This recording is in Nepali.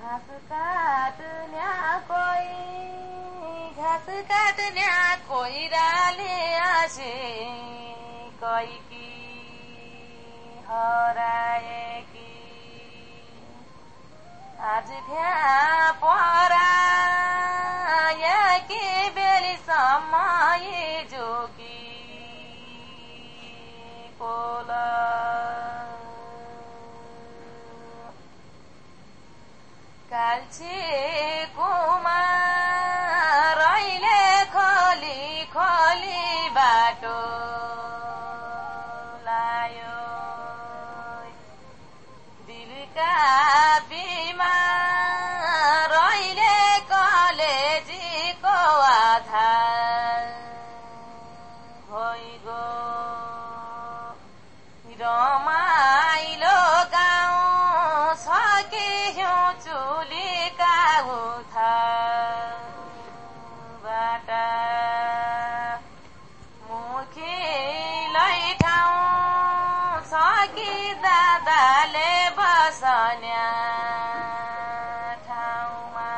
घाँस काट्न्या कोही घाँस काट्न्या कोइराले आसे कैकी हराएकी आज त्यहाँ पराएकी बेलीसम्म जोगी पोला काल्छे कुमार अहिले खोली खोली बाटो लायो दिलका बिमार अहिले कलेजीको आधार भइगो रमाइलो की दादाले बसन्या ठाउँमा